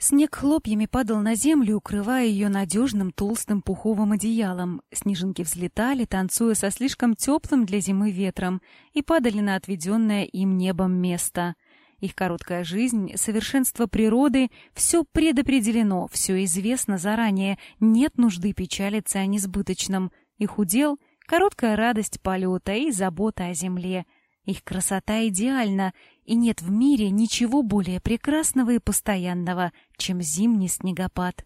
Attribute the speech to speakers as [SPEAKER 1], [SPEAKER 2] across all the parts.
[SPEAKER 1] Снег хлопьями падал на землю, укрывая ее надежным толстым пуховым одеялом. Снежинки взлетали, танцуя со слишком теплым для зимы ветром, и падали на отведенное им небом место. Их короткая жизнь, совершенство природы — все предопределено, все известно заранее, нет нужды печалиться о несбыточном. Их удел — короткая радость полета и забота о земле — их красота идеальна, и нет в мире ничего более прекрасного и постоянного, чем зимний снегопад.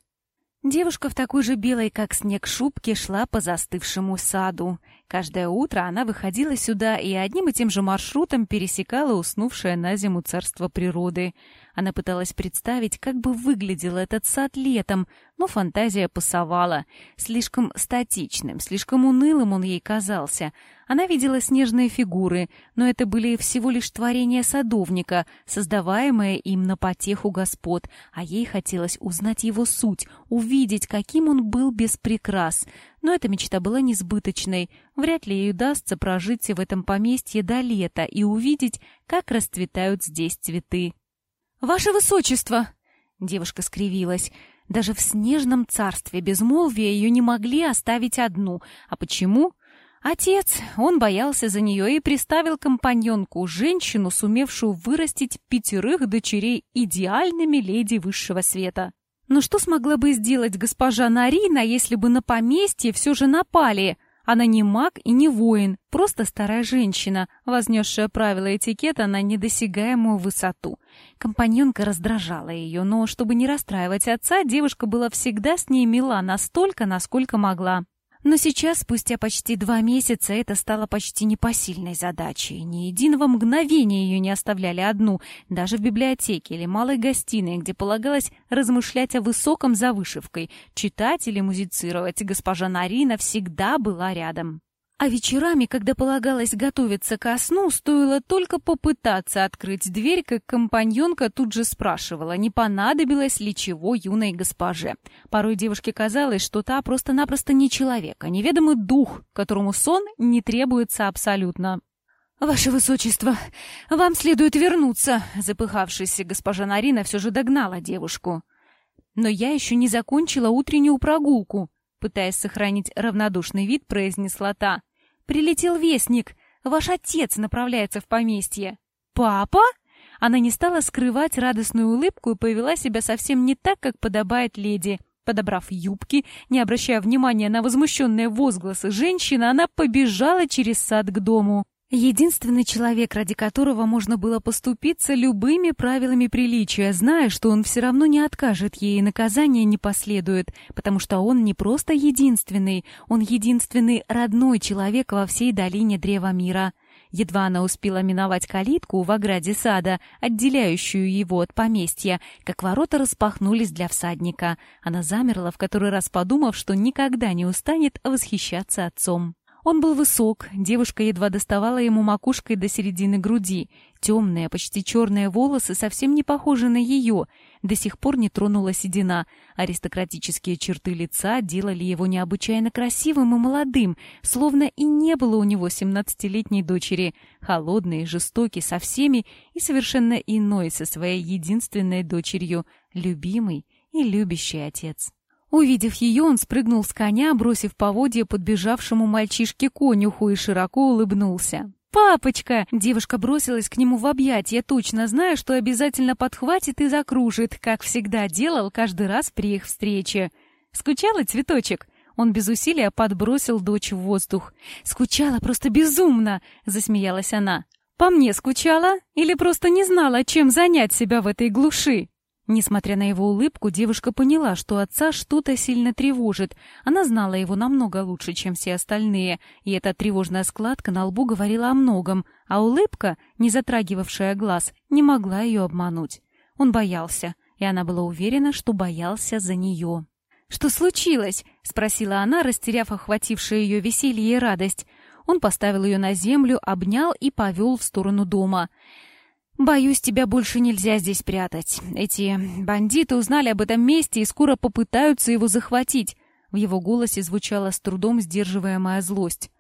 [SPEAKER 1] Девушка в такой же белой, как снег, шубке шла по застывшему саду. Каждое утро она выходила сюда и одним и тем же маршрутом пересекала уснувшее на зиму царство природы. Она пыталась представить, как бы выглядел этот сад летом, но фантазия пасовала. Слишком статичным, слишком унылым он ей казался. Она видела снежные фигуры, но это были всего лишь творения садовника, создаваемые им на потеху господ, а ей хотелось узнать его суть, увидеть, каким он был без прикрас. Но эта мечта была несбыточной. Вряд ли ей удастся прожить в этом поместье до лета и увидеть, как расцветают здесь цветы. «Ваше Высочество!» Девушка скривилась. Даже в снежном царстве безмолвия ее не могли оставить одну. А почему? Отец, он боялся за нее и приставил компаньонку, женщину, сумевшую вырастить пятерых дочерей идеальными леди высшего света. Но что смогла бы сделать госпожа Нарина, если бы на поместье все же напали? Она не маг и не воин, просто старая женщина, вознесшая правила этикета на недосягаемую высоту. Компаньонка раздражала ее, но, чтобы не расстраивать отца, девушка была всегда с ней мила настолько, насколько могла. Но сейчас, спустя почти два месяца, это стало почти непосильной задачей. Ни единого мгновения ее не оставляли одну, даже в библиотеке или малой гостиной, где полагалось размышлять о высоком за вышивкой, читать или музицировать. Госпожа Нарина всегда была рядом. А вечерами, когда полагалось готовиться ко сну, стоило только попытаться открыть дверь, как компаньонка тут же спрашивала, не понадобилось ли чего юной госпоже. Порой девушке казалось, что та просто-напросто не человек, а неведомый дух, которому сон не требуется абсолютно. «Ваше Высочество, вам следует вернуться!» Запыхавшаяся госпожа Нарина все же догнала девушку. «Но я еще не закончила утреннюю прогулку», пытаясь сохранить равнодушный вид, произнесла та. Прилетел вестник. Ваш отец направляется в поместье. Папа? Она не стала скрывать радостную улыбку и повела себя совсем не так, как подобает леди. Подобрав юбки, не обращая внимания на возмущенные возгласы женщины, она побежала через сад к дому. Единственный человек, ради которого можно было поступиться любыми правилами приличия, зная, что он все равно не откажет ей и наказание не последует, потому что он не просто единственный, он единственный родной человек во всей долине Древа Мира. Едва она успела миновать калитку в ограде сада, отделяющую его от поместья, как ворота распахнулись для всадника. Она замерла, в который раз подумав, что никогда не устанет восхищаться отцом. Он был высок, девушка едва доставала ему макушкой до середины груди. Темные, почти черные волосы, совсем не похожи на ее. До сих пор не тронула седина. Аристократические черты лица делали его необычайно красивым и молодым, словно и не было у него семнадцатилетней дочери. Холодный, жестокий со всеми и совершенно иной со своей единственной дочерью, любимый и любящий отец. Увидев ее, он спрыгнул с коня, бросив поводья подбежавшему мальчишке-конюху и широко улыбнулся. «Папочка!» Девушка бросилась к нему в объятия, точно зная, что обязательно подхватит и закружит, как всегда делал каждый раз при их встрече. «Скучала, цветочек?» Он без усилия подбросил дочь в воздух. «Скучала просто безумно!» — засмеялась она. «По мне скучала? Или просто не знала, чем занять себя в этой глуши?» Несмотря на его улыбку, девушка поняла, что отца что-то сильно тревожит. Она знала его намного лучше, чем все остальные, и эта тревожная складка на лбу говорила о многом, а улыбка, не затрагивавшая глаз, не могла ее обмануть. Он боялся, и она была уверена, что боялся за нее. «Что случилось?» — спросила она, растеряв охватившее ее веселье и радость. Он поставил ее на землю, обнял и повел в сторону дома. «Боюсь, тебя больше нельзя здесь прятать. Эти бандиты узнали об этом месте и скоро попытаются его захватить». В его голосе звучала с трудом сдерживаемая злость.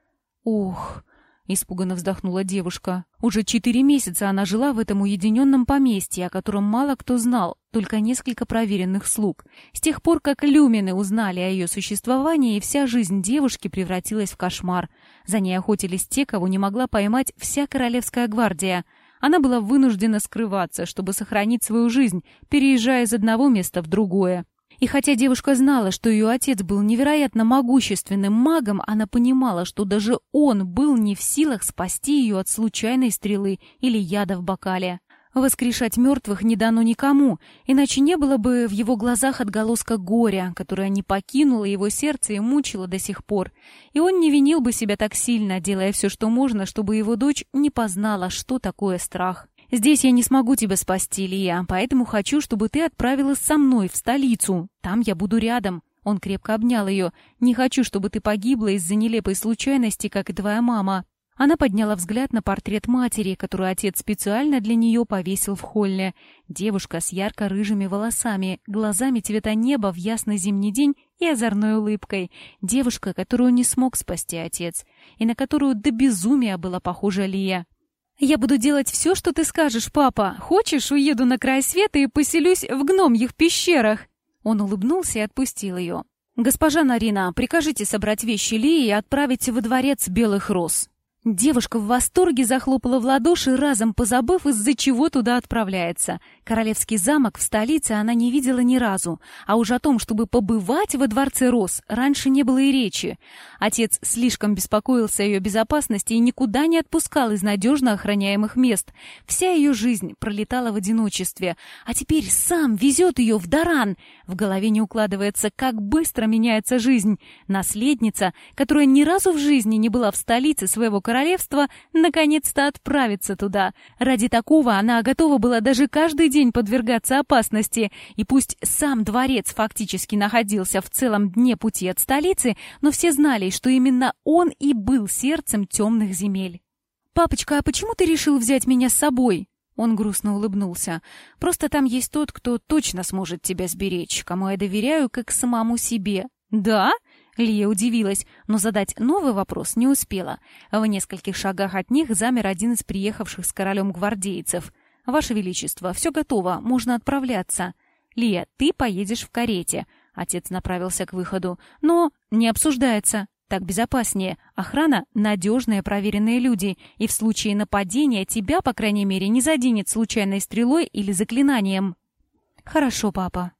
[SPEAKER 1] «Ух!» испуганно вздохнула девушка. Уже четыре месяца она жила в этом уединенном поместье, о котором мало кто знал, только несколько проверенных слуг. С тех пор, как люмины узнали о ее существовании, вся жизнь девушки превратилась в кошмар. За ней охотились те, кого не могла поймать вся королевская гвардия. Она была вынуждена скрываться, чтобы сохранить свою жизнь, переезжая из одного места в другое. И хотя девушка знала, что ее отец был невероятно могущественным магом, она понимала, что даже он был не в силах спасти ее от случайной стрелы или яда в бокале. Воскрешать мертвых не дано никому, иначе не было бы в его глазах отголоска горя, которое не покинуло его сердце и мучило до сих пор. И он не винил бы себя так сильно, делая все, что можно, чтобы его дочь не познала, что такое страх. Здесь я не смогу тебя спасти, Лия, поэтому хочу, чтобы ты отправилась со мной в столицу. Там я буду рядом». Он крепко обнял ее. «Не хочу, чтобы ты погибла из-за нелепой случайности, как и твоя мама». Она подняла взгляд на портрет матери, который отец специально для нее повесил в холле. Девушка с ярко-рыжими волосами, глазами цвета неба в ясный зимний день и озорной улыбкой. Девушка, которую не смог спасти отец, и на которую до безумия была похожа Лия. «Я буду делать все, что ты скажешь, папа. Хочешь, уеду на край света и поселюсь в гномьих пещерах?» Он улыбнулся и отпустил ее. «Госпожа Нарина, прикажите собрать вещи Лии и отправить во дворец Белых Роз». Девушка в восторге захлопала в ладоши, разом позабыв, из-за чего туда отправляется. Королевский замок в столице она не видела ни разу, а уж о том, чтобы побывать во дворце Рос, раньше не было и речи. Отец слишком беспокоился о ее безопасности и никуда не отпускал из надежно охраняемых мест. Вся ее жизнь пролетала в одиночестве, а теперь сам везет ее в Даран. В голове не укладывается, как быстро меняется жизнь. Наследница, которая ни разу в жизни не была в столице своего королевства, королевства наконец-то отправиться туда. Ради такого она готова была даже каждый день подвергаться опасности. И пусть сам дворец фактически находился в целом дне пути от столицы, но все знали, что именно он и был сердцем темных земель. «Папочка, а почему ты решил взять меня с собой?» Он грустно улыбнулся. «Просто там есть тот, кто точно сможет тебя сберечь, кому я доверяю как самому себе». «Да?» Лия удивилась, но задать новый вопрос не успела. В нескольких шагах от них замер один из приехавших с королем гвардейцев. «Ваше Величество, все готово, можно отправляться». «Лия, ты поедешь в карете». Отец направился к выходу. «Но не обсуждается. Так безопаснее. Охрана — надежные проверенные люди, и в случае нападения тебя, по крайней мере, не заденет случайной стрелой или заклинанием». «Хорошо, папа».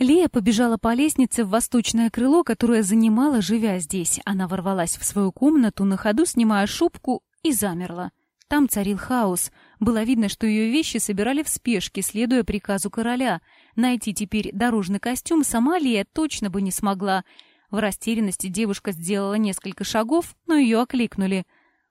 [SPEAKER 1] Лия побежала по лестнице в восточное крыло, которое занимала, живя здесь. Она ворвалась в свою комнату, на ходу снимая шубку, и замерла. Там царил хаос. Было видно, что ее вещи собирали в спешке, следуя приказу короля. Найти теперь дорожный костюм сама Лия точно бы не смогла. В растерянности девушка сделала несколько шагов, но ее окликнули.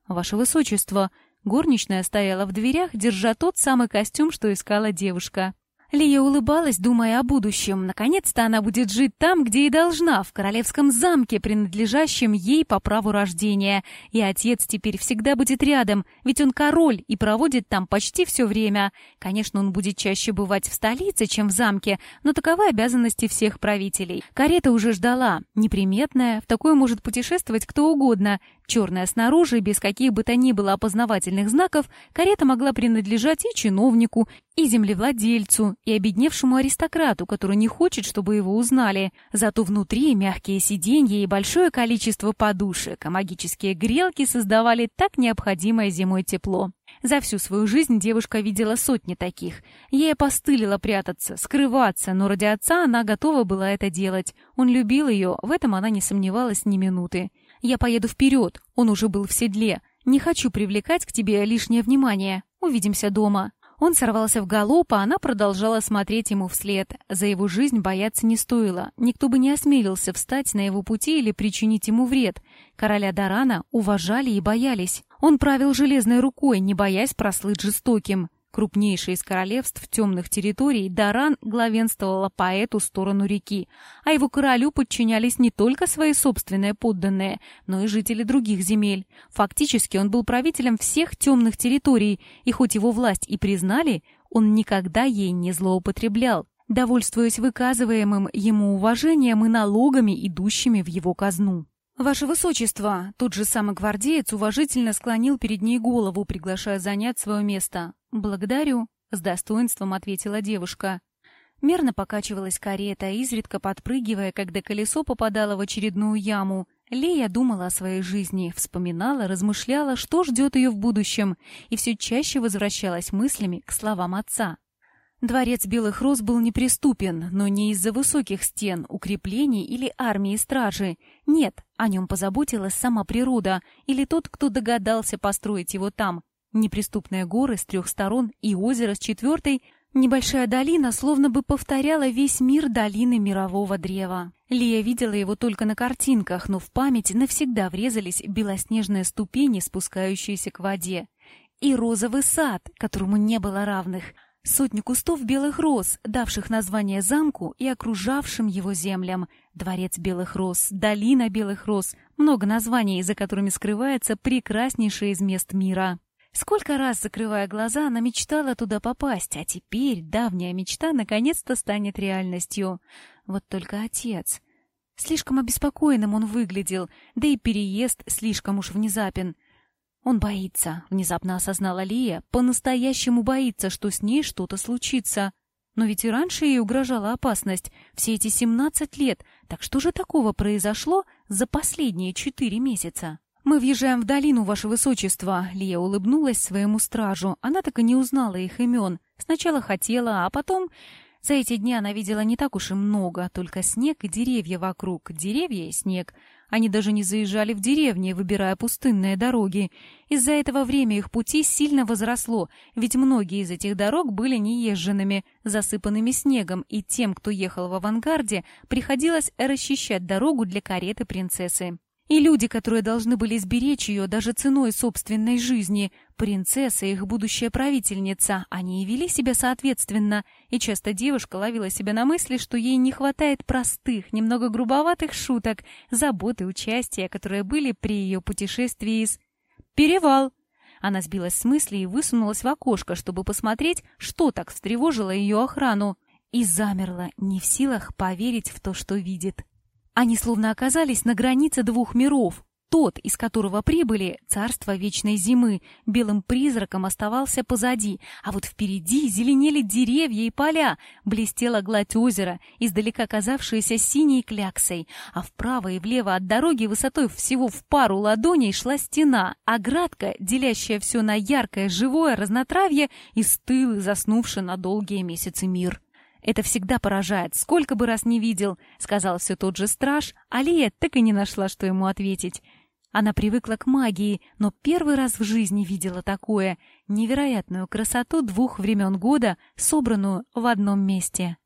[SPEAKER 1] «Ваше высочество!» Горничная стояла в дверях, держа тот самый костюм, что искала девушка. Лия улыбалась, думая о будущем. Наконец-то она будет жить там, где и должна, в королевском замке, принадлежащем ей по праву рождения. И отец теперь всегда будет рядом, ведь он король и проводит там почти все время. Конечно, он будет чаще бывать в столице, чем в замке, но таковы обязанности всех правителей. Карета уже ждала, неприметная, в такой может путешествовать кто угодно. Черная снаружи, без каких бы то ни было опознавательных знаков, карета могла принадлежать и чиновнику, и землевладельцу, и обедневшему аристократу, который не хочет, чтобы его узнали. Зато внутри мягкие сиденья и большое количество подушек, а магические грелки создавали так необходимое зимой тепло. За всю свою жизнь девушка видела сотни таких. Ей постылило прятаться, скрываться, но ради отца она готова была это делать. Он любил ее, в этом она не сомневалась ни минуты. Я поеду вперед, он уже был в седле. Не хочу привлекать к тебе лишнее внимание. Увидимся дома». Он сорвался в галоп, а она продолжала смотреть ему вслед. За его жизнь бояться не стоило. Никто бы не осмелился встать на его пути или причинить ему вред. Короля Дарана уважали и боялись. Он правил железной рукой, не боясь прослыть жестоким. Крупнейший из королевств темных территорий, Даран главенствовала по эту сторону реки, а его королю подчинялись не только свои собственные подданные, но и жители других земель. Фактически он был правителем всех темных территорий, и хоть его власть и признали, он никогда ей не злоупотреблял, довольствуясь выказываемым ему уважением и налогами, идущими в его казну. «Ваше Высочество!» Тот же самый гвардеец уважительно склонил перед ней голову, приглашая занять свое место. «Благодарю», — с достоинством ответила девушка. Мерно покачивалась карета, изредка подпрыгивая, когда колесо попадало в очередную яму. Лея думала о своей жизни, вспоминала, размышляла, что ждет ее в будущем, и все чаще возвращалась мыслями к словам отца. Дворец Белых Роз был неприступен, но не из-за высоких стен, укреплений или армии стражи. Нет, о нем позаботилась сама природа или тот, кто догадался построить его там. Неприступные горы с трех сторон и озеро с четвертой, небольшая долина словно бы повторяла весь мир долины мирового древа. Лия видела его только на картинках, но в память навсегда врезались белоснежные ступени, спускающиеся к воде. И розовый сад, которому не было равных — Сотни кустов белых роз, давших название замку и окружавшим его землям. Дворец белых роз, долина белых роз, много названий, за которыми скрывается прекраснейшее из мест мира. Сколько раз, закрывая глаза, она мечтала туда попасть, а теперь давняя мечта наконец-то станет реальностью. Вот только отец... Слишком обеспокоенным он выглядел, да и переезд слишком уж внезапен — он боится, внезапно осознала Лия, по-настоящему боится, что с ней что-то случится. Но ведь и раньше ей угрожала опасность, все эти семнадцать лет. Так что же такого произошло за последние четыре месяца? «Мы въезжаем в долину, ваше высочество», — Лия улыбнулась своему стражу. Она так и не узнала их имен. Сначала хотела, а потом... За эти дни она видела не так уж и много, только снег и деревья вокруг, деревья и снег. Они даже не заезжали в деревни, выбирая пустынные дороги. Из-за этого время их пути сильно возросло, ведь многие из этих дорог были неезженными, засыпанными снегом, и тем, кто ехал в авангарде, приходилось расчищать дорогу для кареты принцессы. И люди, которые должны были сберечь ее даже ценой собственной жизни, принцесса и их будущая правительница, они и вели себя соответственно, и часто девушка ловила себя на мысли, что ей не хватает простых, немного грубоватых шуток, заботы, участия, которые были при ее путешествии из... «Перевал!» Она сбилась с мысли и высунулась в окошко, чтобы посмотреть, что так встревожило ее охрану, и замерла, не в силах поверить в то, что видит. Они словно оказались на границе двух миров. Тот, из которого прибыли, царство вечной зимы, белым призраком оставался позади, а вот впереди зеленели деревья и поля, блестела гладь озера, издалека казавшаяся синей кляксой, а вправо и влево от дороги высотой всего в пару ладоней шла стена, оградка, делящая все на яркое живое разнотравье и стылый, заснувший на долгие месяцы мир. Это всегда поражает, сколько бы раз не видел, сказал все тот же страж, Алия так и не нашла, что ему ответить. Она привыкла к магии, но первый раз в жизни видела такое невероятную красоту двух времен года, собранную в одном месте.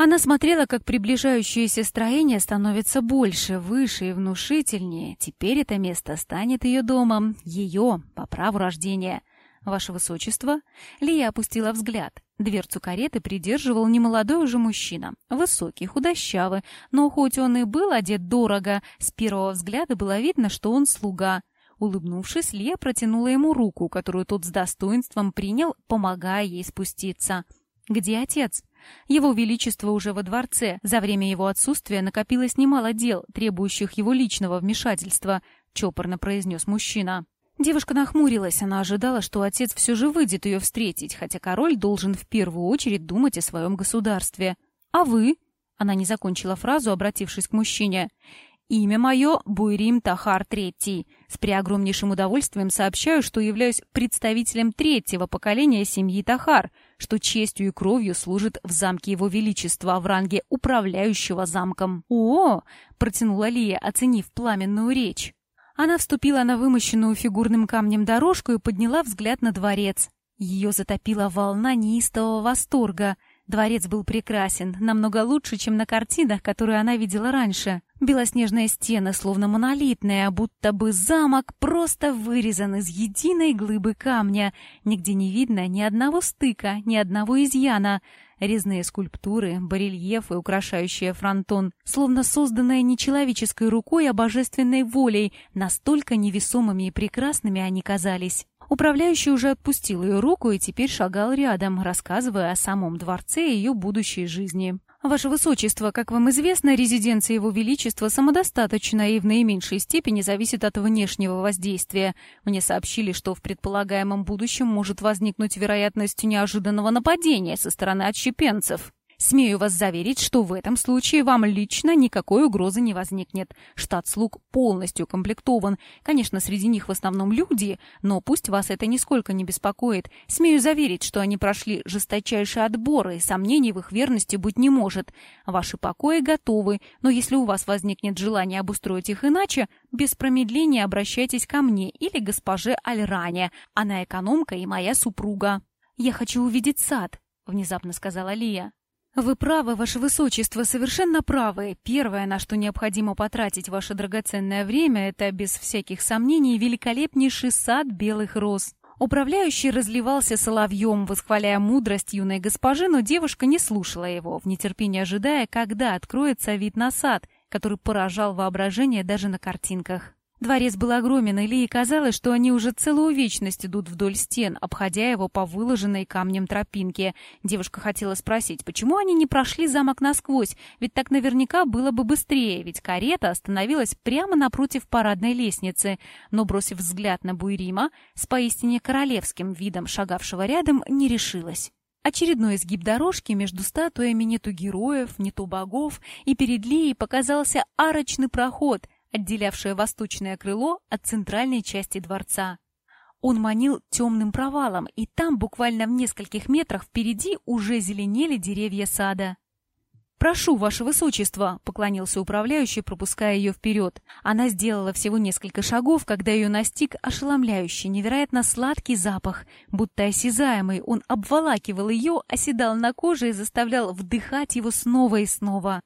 [SPEAKER 1] Она смотрела, как приближающееся строение становится больше, выше и внушительнее. Теперь это место станет ее домом, ее, по праву рождения. «Ваше Высочество?» Лия опустила взгляд. Дверцу кареты придерживал немолодой уже мужчина. Высокий, худощавый, но хоть он и был одет дорого, с первого взгляда было видно, что он слуга. Улыбнувшись, Лия протянула ему руку, которую тот с достоинством принял, помогая ей спуститься. «Где отец?» Его Величество уже во дворце. За время его отсутствия накопилось немало дел, требующих его личного вмешательства, чопорно произнес мужчина. Девушка нахмурилась, она ожидала, что отец все же выйдет ее встретить, хотя король должен в первую очередь думать о своем государстве. «А вы?» Она не закончила фразу, обратившись к мужчине. «Имя мое — Буйрим Тахар Третий. С преогромнейшим удовольствием сообщаю, что являюсь представителем третьего поколения семьи Тахар, что честью и кровью служит в замке его величества в ранге управляющего замком». «О!» — протянула Лия, оценив пламенную речь. Она вступила на вымощенную фигурным камнем дорожку и подняла взгляд на дворец. Ее затопила волна неистового восторга. Дворец был прекрасен, намного лучше, чем на картинах, которые она видела раньше. Белоснежные стены, словно монолитные, а будто бы замок просто вырезан из единой глыбы камня. Нигде не видно ни одного стыка, ни одного изъяна. Резные скульптуры, барельефы, украшающие фронтон, словно созданные не человеческой рукой, а божественной волей, настолько невесомыми и прекрасными они казались. Управляющий уже отпустил ее руку и теперь шагал рядом, рассказывая о самом дворце и ее будущей жизни. Ваше Высочество, как вам известно, резиденция Его Величества самодостаточна и в наименьшей степени зависит от внешнего воздействия. Мне сообщили, что в предполагаемом будущем может возникнуть вероятность неожиданного нападения со стороны отщепенцев. Смею вас заверить, что в этом случае вам лично никакой угрозы не возникнет. Штат слуг полностью комплектован. Конечно, среди них в основном люди, но пусть вас это нисколько не беспокоит. Смею заверить, что они прошли жесточайший отбор, и сомнений в их верности быть не может. Ваши покои готовы, но если у вас возникнет желание обустроить их иначе, без промедления обращайтесь ко мне или госпоже Альране. Она экономка и моя супруга. «Я хочу увидеть сад», — внезапно сказала Лия. «Вы правы, Ваше Высочество, совершенно правы. Первое, на что необходимо потратить ваше драгоценное время, это, без всяких сомнений, великолепнейший сад белых роз». Управляющий разливался соловьем, восхваляя мудрость юной госпожи, но девушка не слушала его, в нетерпении ожидая, когда откроется вид на сад, который поражал воображение даже на картинках. Дворец был огромен, и Лии казалось, что они уже целую вечность идут вдоль стен, обходя его по выложенной камнем тропинке. Девушка хотела спросить, почему они не прошли замок насквозь, ведь так наверняка было бы быстрее, ведь карета остановилась прямо напротив парадной лестницы. Но, бросив взгляд на Буйрима, с поистине королевским видом шагавшего рядом, не решилась. Очередной изгиб дорожки между статуями не то героев, не то богов, и перед Лией показался арочный проход — отделявшее восточное крыло от центральной части дворца. Он манил темным провалом, и там, буквально в нескольких метрах впереди, уже зеленели деревья сада. «Прошу, ваше высочество», — поклонился управляющий, пропуская ее вперед. Она сделала всего несколько шагов, когда ее настиг ошеломляющий, невероятно сладкий запах. Будто осязаемый, он обволакивал ее, оседал на коже и заставлял вдыхать его снова и снова.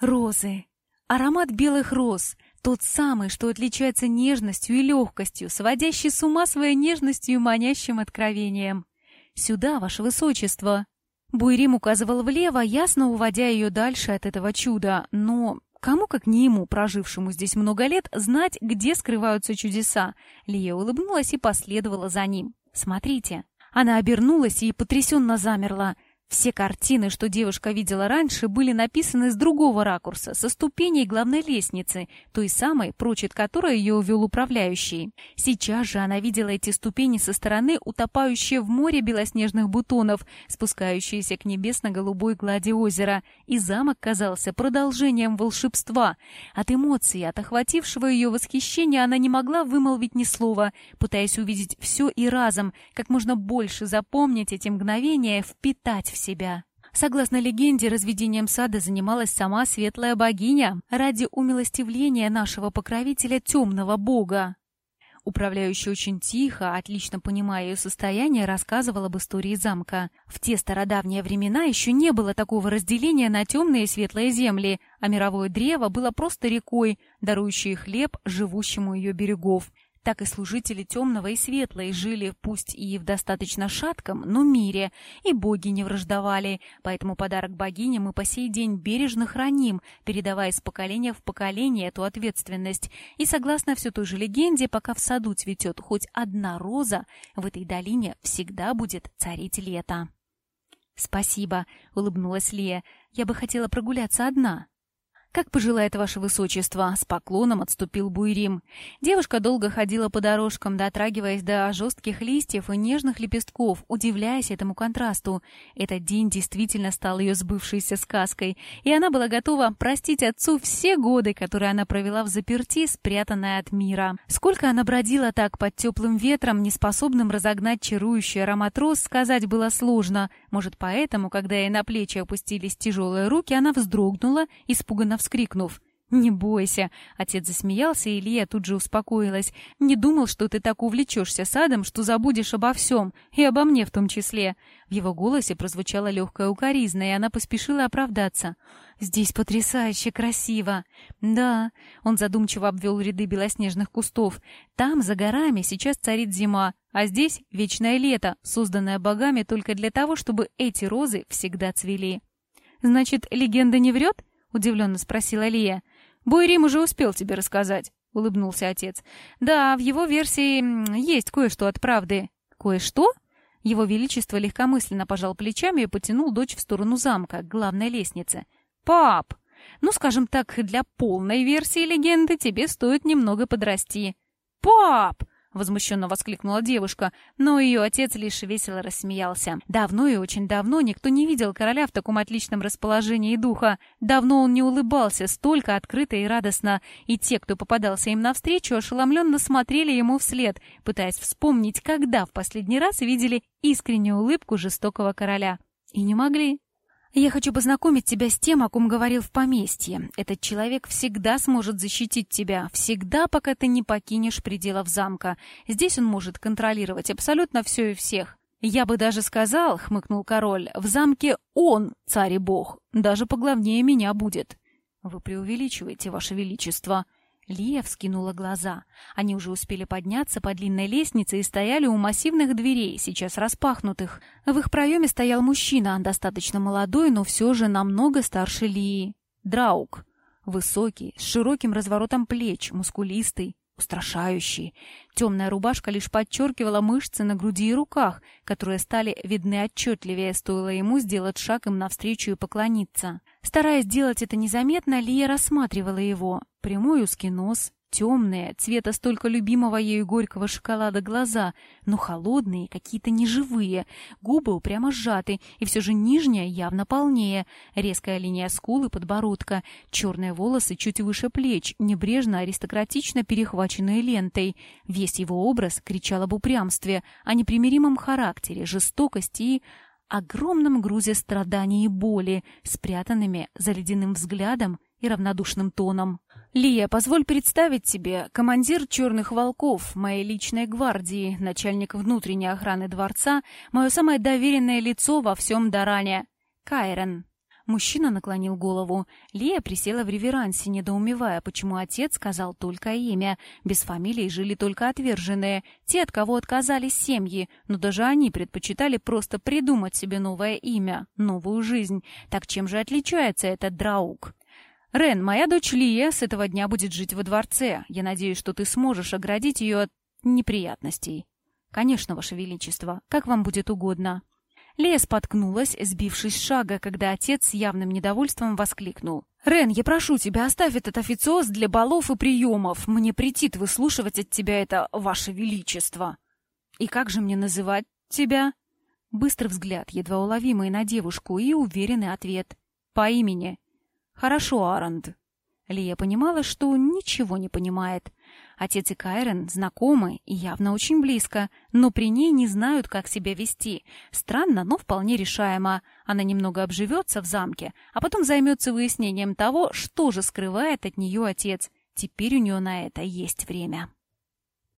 [SPEAKER 1] «Розы!» Аромат белых роз, тот самый, что отличается нежностью и легкостью, сводящий с ума своей нежностью и манящим откровением. «Сюда, ваше высочество!» Буйрим указывал влево, ясно уводя ее дальше от этого чуда, но кому, как не ему, прожившему здесь много лет, знать, где скрываются чудеса? Лия улыбнулась и последовала за ним. «Смотрите!» Она обернулась и потрясенно замерла — все картины, что девушка видела раньше, были написаны с другого ракурса, со ступеней главной лестницы, той самой, прочь от которой ее увел управляющий. Сейчас же она видела эти ступени со стороны, утопающие в море белоснежных бутонов, спускающиеся к небесно-голубой глади озера, и замок казался продолжением волшебства. От эмоций, от охватившего ее восхищения она не могла вымолвить ни слова, пытаясь увидеть все и разом, как можно больше запомнить эти мгновения, впитать в себя. Согласно легенде, разведением сада занималась сама светлая богиня ради умилостивления нашего покровителя темного бога. Управляющий очень тихо, отлично понимая ее состояние, рассказывал об истории замка. В те стародавние времена еще не было такого разделения на темные и светлые земли, а мировое древо было просто рекой, дарующей хлеб живущему ее берегов так и служители темного и светлой жили, пусть и в достаточно шатком, но мире, и боги не враждовали, поэтому подарок богине мы по сей день бережно храним, передавая из поколения в поколение эту ответственность. И согласно все той же легенде, пока в саду цветет хоть одна роза, в этой долине всегда будет царить лето. «Спасибо», — улыбнулась Лия. «Я бы хотела прогуляться одна». «Как пожелает ваше высочество», — с поклоном отступил Буйрим. Девушка долго ходила по дорожкам, дотрагиваясь до жестких листьев и нежных лепестков, удивляясь этому контрасту. Этот день действительно стал ее сбывшейся сказкой, и она была готова простить отцу все годы, которые она провела в заперти, спрятанная от мира. Сколько она бродила так под теплым ветром, неспособным разогнать чарующий аромат роз, сказать было сложно. Может, поэтому, когда ей на плечи опустились тяжелые руки, она вздрогнула, испуганно вскрикнув. «Не бойся!» — отец засмеялся, и Илья тут же успокоилась. «Не думал, что ты так увлечешься садом, что забудешь обо всем, и обо мне в том числе». В его голосе прозвучала легкая укоризна, и она поспешила оправдаться. «Здесь потрясающе красиво!» «Да», — он задумчиво обвел ряды белоснежных кустов. «Там, за горами, сейчас царит зима, а здесь вечное лето, созданное богами только для того, чтобы эти розы всегда цвели». «Значит, легенда не врет?» — удивленно спросила Лия. «Бойрим уже успел тебе рассказать», — улыбнулся отец. «Да, в его версии есть кое-что от правды». «Кое-что?» Его Величество легкомысленно пожал плечами и потянул дочь в сторону замка, главной лестнице. «Пап! Ну, скажем так, для полной версии легенды тебе стоит немного подрасти». «Пап!» — возмущенно воскликнула девушка, но ее отец лишь весело рассмеялся. Давно и очень давно никто не видел короля в таком отличном расположении духа. Давно он не улыбался столько открыто и радостно, и те, кто попадался им навстречу, ошеломленно смотрели ему вслед, пытаясь вспомнить, когда в последний раз видели искреннюю улыбку жестокого короля. И не могли. Я хочу познакомить тебя с тем, о ком говорил в поместье. Этот человек всегда сможет защитить тебя, всегда, пока ты не покинешь пределов замка. Здесь он может контролировать абсолютно все и всех. Я бы даже сказал, хмыкнул король, в замке он, царь и бог, даже поглавнее меня будет. Вы преувеличиваете, ваше величество, Лия вскинула глаза. Они уже успели подняться по длинной лестнице и стояли у массивных дверей, сейчас распахнутых. В их проеме стоял мужчина, достаточно молодой, но все же намного старше Лии. Драук. Высокий, с широким разворотом плеч, мускулистый, устрашающий. Темная рубашка лишь подчеркивала мышцы на груди и руках, которые стали видны отчетливее, стоило ему сделать шаг им навстречу и поклониться. Стараясь сделать это незаметно, Лия рассматривала его. Прямой узкий нос, темные, цвета столько любимого ею горького шоколада глаза, но холодные, какие-то неживые, губы упрямо сжаты, и все же нижняя явно полнее, резкая линия скулы, подбородка, черные волосы чуть выше плеч, небрежно, аристократично перехваченные лентой. Весь его образ кричал об упрямстве, о непримиримом характере, жестокости и огромном грузе страданий и боли, спрятанными за ледяным взглядом и равнодушным тоном. «Лия, позволь представить тебе командир «Черных волков», моей личной гвардии, начальник внутренней охраны дворца, мое самое доверенное лицо во всем Даране, Кайрен». Мужчина наклонил голову. Лия присела в реверансе, недоумевая, почему отец сказал только имя. Без фамилии жили только отверженные, те, от кого отказались семьи, но даже они предпочитали просто придумать себе новое имя, новую жизнь. Так чем же отличается этот Драук? «Рен, моя дочь Лия с этого дня будет жить во дворце. Я надеюсь, что ты сможешь оградить ее от неприятностей». «Конечно, Ваше Величество, как вам будет угодно». Лея споткнулась, сбившись с шага, когда отец с явным недовольством воскликнул. «Рен, я прошу тебя, оставь этот официоз для балов и приемов. Мне претит выслушивать от тебя это, ваше величество». «И как же мне называть тебя?» Быстрый взгляд, едва уловимый на девушку, и уверенный ответ. «По имени». «Хорошо, Аранд». Лия понимала, что ничего не понимает. Отец и Кайрен знакомы и явно очень близко, но при ней не знают, как себя вести. Странно, но вполне решаемо. Она немного обживется в замке, а потом займется выяснением того, что же скрывает от нее отец. Теперь у нее на это есть время.